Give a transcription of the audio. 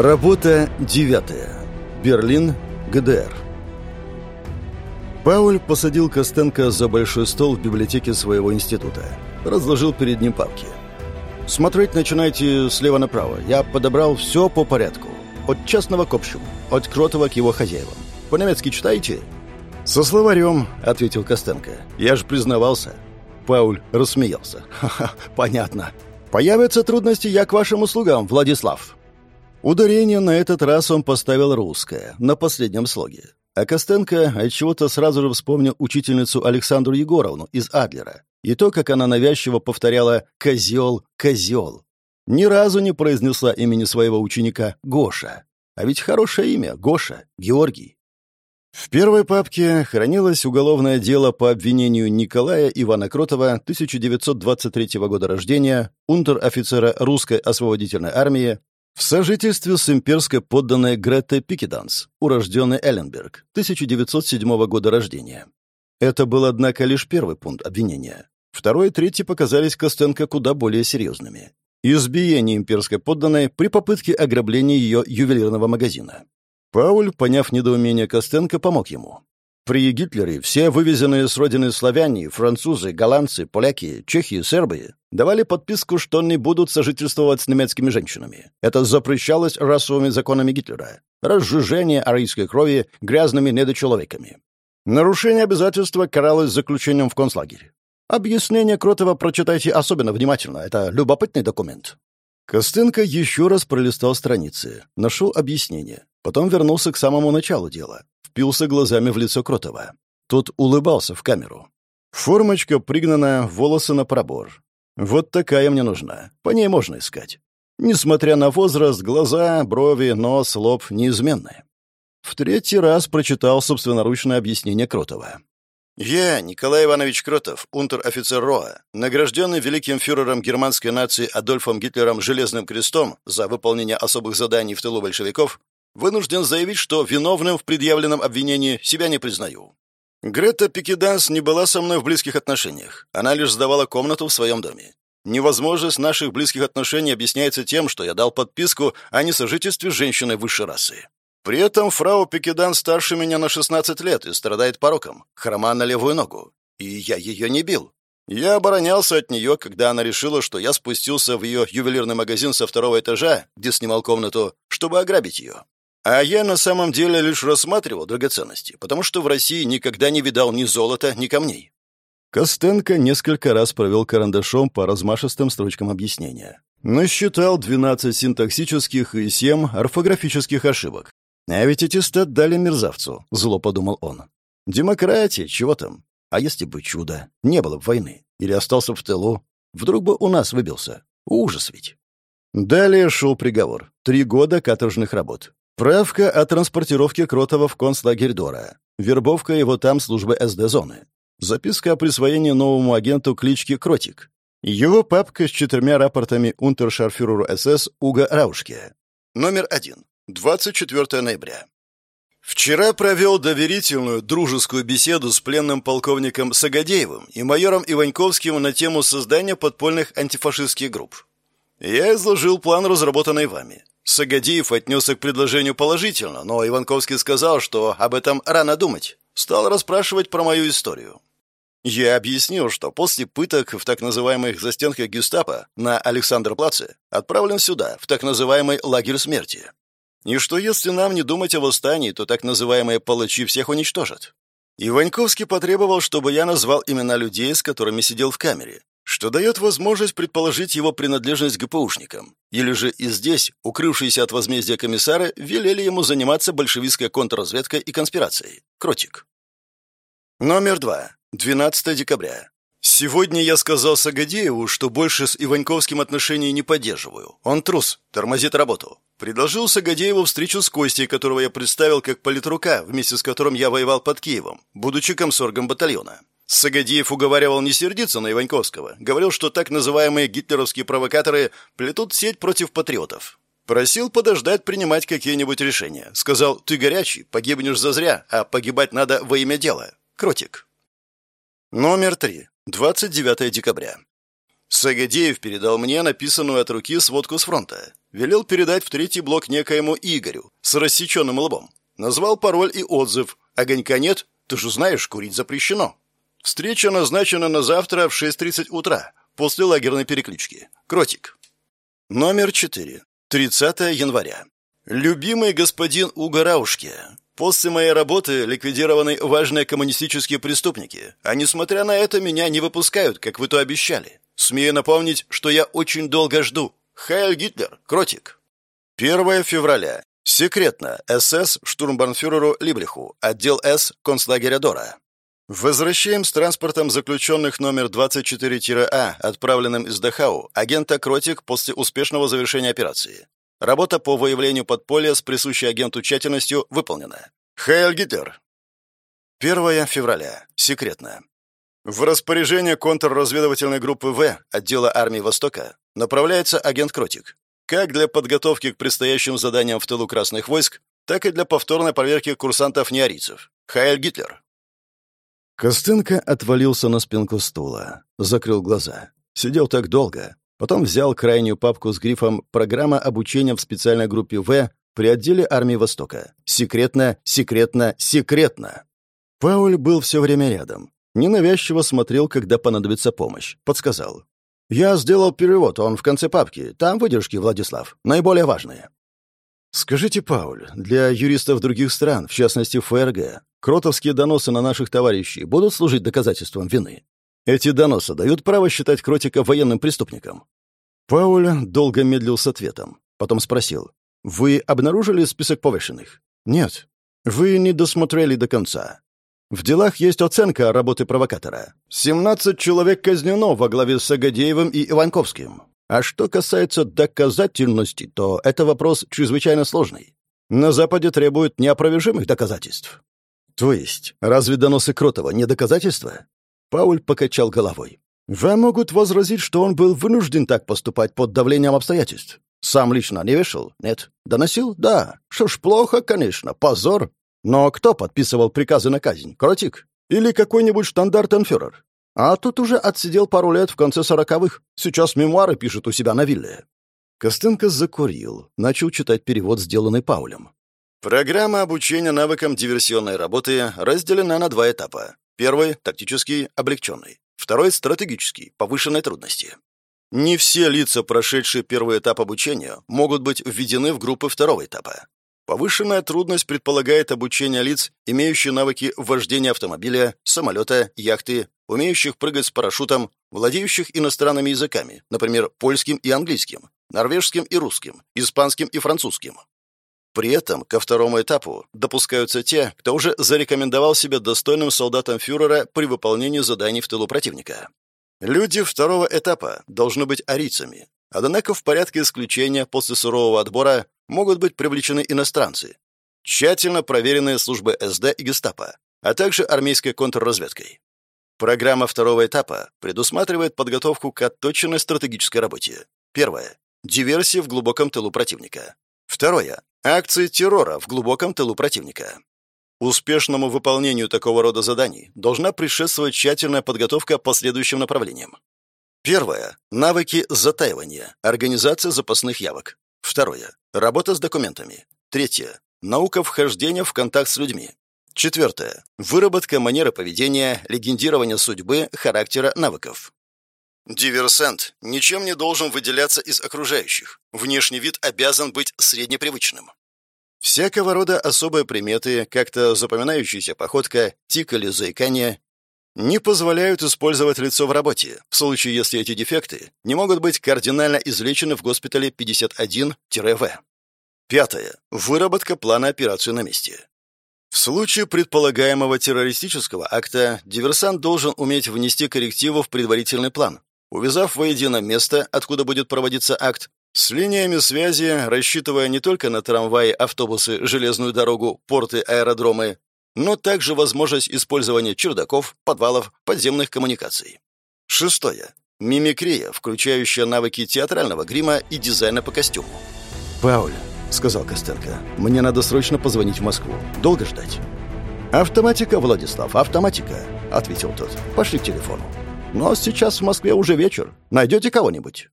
Работа девятая. Берлин, ГДР. Пауль посадил Костенко за большой стол в библиотеке своего института. Разложил перед ним папки. «Смотреть начинайте слева направо. Я подобрал все по порядку. От частного к общему. От Кротова к его хозяевам. По-немецки читаете?» «Со словарем», — ответил Костенко. «Я же признавался». Пауль рассмеялся. «Ха-ха, понятно. Появятся трудности, я к вашим услугам, Владислав». Ударение на этот раз он поставил русское, на последнем слоге. А Костенко отчего-то сразу же вспомнил учительницу Александру Егоровну из Адлера и то, как она навязчиво повторяла «козел, козел». Ни разу не произнесла имени своего ученика Гоша. А ведь хорошее имя — Гоша, Георгий. В первой папке хранилось уголовное дело по обвинению Николая Ивана Кротова, 1923 года рождения, унтер-офицера русской освободительной армии, в сожительстве с имперской подданной Греттой Пикеданс, урожденной Элленберг, 1907 года рождения. Это был, однако, лишь первый пункт обвинения. Второй и третий показались Костенко куда более серьезными. Избиение имперской подданной при попытке ограбления ее ювелирного магазина. Пауль, поняв недоумение Костенко, помог ему. При Гитлере все вывезенные с родины славяне, французы, голландцы, поляки, чехи, сербы давали подписку, что не будут сожительствовать с немецкими женщинами. Это запрещалось расовыми законами Гитлера. Разжижение арийской крови грязными недочеловеками. Нарушение обязательства каралось заключением в концлагерь. Объяснение Кротова прочитайте особенно внимательно. Это любопытный документ. Костенко еще раз пролистал страницы, нашел объяснение, потом вернулся к самому началу дела впился глазами в лицо Кротова. Тот улыбался в камеру. Формочка пригнана, волосы на пробор. Вот такая мне нужна. По ней можно искать. Несмотря на возраст, глаза, брови, нос, лоб неизменны. В третий раз прочитал собственноручное объяснение Кротова. «Я, Николай Иванович Кротов, унтер-офицер РОА, награжденный великим фюрером германской нации Адольфом Гитлером Железным крестом за выполнение особых заданий в тылу большевиков, вынужден заявить, что виновным в предъявленном обвинении себя не признаю. Грета Пикеданс не была со мной в близких отношениях. Она лишь сдавала комнату в своем доме. Невозможность наших близких отношений объясняется тем, что я дал подписку о несожительстве с женщиной высшей расы. При этом фрау Пикедан старше меня на 16 лет и страдает пороком, хрома на левую ногу. И я ее не бил. Я оборонялся от нее, когда она решила, что я спустился в ее ювелирный магазин со второго этажа, где снимал комнату, чтобы ограбить ее. А я на самом деле лишь рассматривал драгоценности, потому что в России никогда не видал ни золота, ни камней. Костенко несколько раз провел карандашом по размашистым строчкам объяснения. Насчитал 12 синтаксических и 7 орфографических ошибок. А ведь аттестат дали мерзавцу, зло подумал он. Демократия, чего там? А если бы чудо, не было бы войны? Или остался в тылу? Вдруг бы у нас выбился? Ужас ведь. Далее шел приговор. Три года каторжных работ. Правка о транспортировке Кротова в концлагерь Дора. Вербовка его там службы СД-зоны. Записка о присвоении новому агенту клички Кротик. Его папка с четырьмя рапортами унтершарфюреру СС Уга Раушке. Номер один. 24 ноября. Вчера провел доверительную дружескую беседу с пленным полковником Сагадеевым и майором Иваньковским на тему создания подпольных антифашистских групп. Я изложил план, разработанный вами. Сагадиев отнесся к предложению положительно, но Иванковский сказал, что об этом рано думать. Стал расспрашивать про мою историю. Я объяснил, что после пыток в так называемых застенках гестапо на Александрплаце отправлен сюда, в так называемый лагерь смерти. И что если нам не думать о восстании, то так называемые палачи всех уничтожат. Иваньковский потребовал, чтобы я назвал имена людей, с которыми сидел в камере, что дает возможность предположить его принадлежность ГПУшникам. Или же и здесь, укрывшиеся от возмездия комиссары, велели ему заниматься большевистской контрразведкой и конспирацией. Кротик. Номер два. 12 декабря. Сегодня я сказал Сагадееву, что больше с Иваньковским отношений не поддерживаю. Он трус, тормозит работу. Предложил Сагадееву встречу с Костей, которого я представил как политрука, вместе с которым я воевал под Киевом, будучи комсоргом батальона. Сагадиев уговаривал не сердиться на Иваньковского. Говорил, что так называемые гитлеровские провокаторы плетут сеть против патриотов. Просил подождать принимать какие-нибудь решения. Сказал, ты горячий, погибнешь зазря, а погибать надо во имя дела. Кротик. Номер три. 29 декабря. Сагадеев передал мне написанную от руки сводку с фронта. Велел передать в третий блок некоему Игорю с рассеченным лбом. Назвал пароль и отзыв. Огонька нет? Ты же знаешь, курить запрещено. Встреча назначена на завтра в 6.30 утра, после лагерной переклички. Кротик. Номер 4. 30 января. Любимый господин Угораушке. После моей работы ликвидированы важные коммунистические преступники, а несмотря на это меня не выпускают, как вы то обещали. Смею напомнить, что я очень долго жду. Хайль Гитлер, Кротик. 1 февраля. Секретно. СС штурмбанфюреру Либлиху. Отдел С. Концлагеря Дора. Возвращаем с транспортом заключенных номер 24-А, отправленным из Дахау, агента Кротик после успешного завершения операции. Работа по выявлению подполья с присущей агенту тщательностью выполнена. Хейл Гитлер. 1 февраля. Секретно. В распоряжение контрразведывательной группы В отдела армии Востока направляется агент Кротик. Как для подготовки к предстоящим заданиям в тылу Красных войск, так и для повторной проверки курсантов-неарийцев. Хайль Гитлер. Костынка отвалился на спинку стула, закрыл глаза. Сидел так долго, Потом взял крайнюю папку с грифом «Программа обучения в специальной группе В» при отделе армии Востока. Секретно, секретно, секретно. Пауль был все время рядом. Ненавязчиво смотрел, когда понадобится помощь. Подсказал. «Я сделал перевод, он в конце папки. Там выдержки, Владислав. Наиболее важные». «Скажите, Пауль, для юристов других стран, в частности ФРГ, кротовские доносы на наших товарищей будут служить доказательством вины?» Эти доносы дают право считать Кротика военным преступником. Пауль долго медлил с ответом. Потом спросил. «Вы обнаружили список повешенных?» «Нет. Вы не досмотрели до конца. В делах есть оценка работы провокатора. 17 человек казнено во главе с Агадеевым и Иванковским. А что касается доказательности, то это вопрос чрезвычайно сложный. На Западе требуют неопровержимых доказательств. То есть, разве доносы Кротова не доказательства? Пауль покачал головой. «Вам могут возразить, что он был вынужден так поступать под давлением обстоятельств. Сам лично не вешал? Нет. Доносил? Да. Что ж, плохо, конечно. Позор. Но кто подписывал приказы на казнь? Кротик? Или какой-нибудь штандартенфюрер? А тут уже отсидел пару лет в конце сороковых. Сейчас мемуары пишет у себя на вилле». Костенко закурил, начал читать перевод, сделанный Паулем. Программа обучения навыкам диверсионной работы разделена на два этапа. Первый — тактический, облегченный. Второй — стратегический, повышенной трудности. Не все лица, прошедшие первый этап обучения, могут быть введены в группы второго этапа. Повышенная трудность предполагает обучение лиц, имеющих навыки вождения автомобиля, самолета, яхты, умеющих прыгать с парашютом, владеющих иностранными языками, например, польским и английским, норвежским и русским, испанским и французским. При этом ко второму этапу допускаются те, кто уже зарекомендовал себя достойным солдатом фюрера при выполнении заданий в тылу противника. Люди второго этапа должны быть арийцами, однако в порядке исключения после сурового отбора могут быть привлечены иностранцы, тщательно проверенные службы СД и гестапо, а также армейской контрразведкой. Программа второго этапа предусматривает подготовку к отточенной стратегической работе. Первое. Диверсия в глубоком тылу противника. Второе. Акции террора в глубоком тылу противника. Успешному выполнению такого рода заданий должна предшествовать тщательная подготовка по следующим направлениям. Первое. Навыки затаивания, организация запасных явок. Второе. Работа с документами. Третье. Наука вхождения в контакт с людьми. Четвертое. Выработка манеры поведения, легендирование судьбы, характера, навыков. Диверсант ничем не должен выделяться из окружающих. Внешний вид обязан быть среднепривычным. Всякого рода особые приметы, как-то запоминающаяся походка, тик или заикание, не позволяют использовать лицо в работе, в случае, если эти дефекты не могут быть кардинально излечены в госпитале 51-В. Пятое. Выработка плана операции на месте. В случае предполагаемого террористического акта диверсант должен уметь внести коррективы в предварительный план, увязав воедино место, откуда будет проводиться акт, с линиями связи, рассчитывая не только на трамваи, автобусы, железную дорогу, порты, аэродромы, но также возможность использования чердаков, подвалов, подземных коммуникаций. Шестое. Мимикрия, включающая навыки театрального грима и дизайна по костюму. «Пауль», — сказал Костенко, — «мне надо срочно позвонить в Москву. Долго ждать?» «Автоматика, Владислав, автоматика», — ответил тот. «Пошли к телефону». Но сейчас в Москве уже вечер. Найдете кого-нибудь?»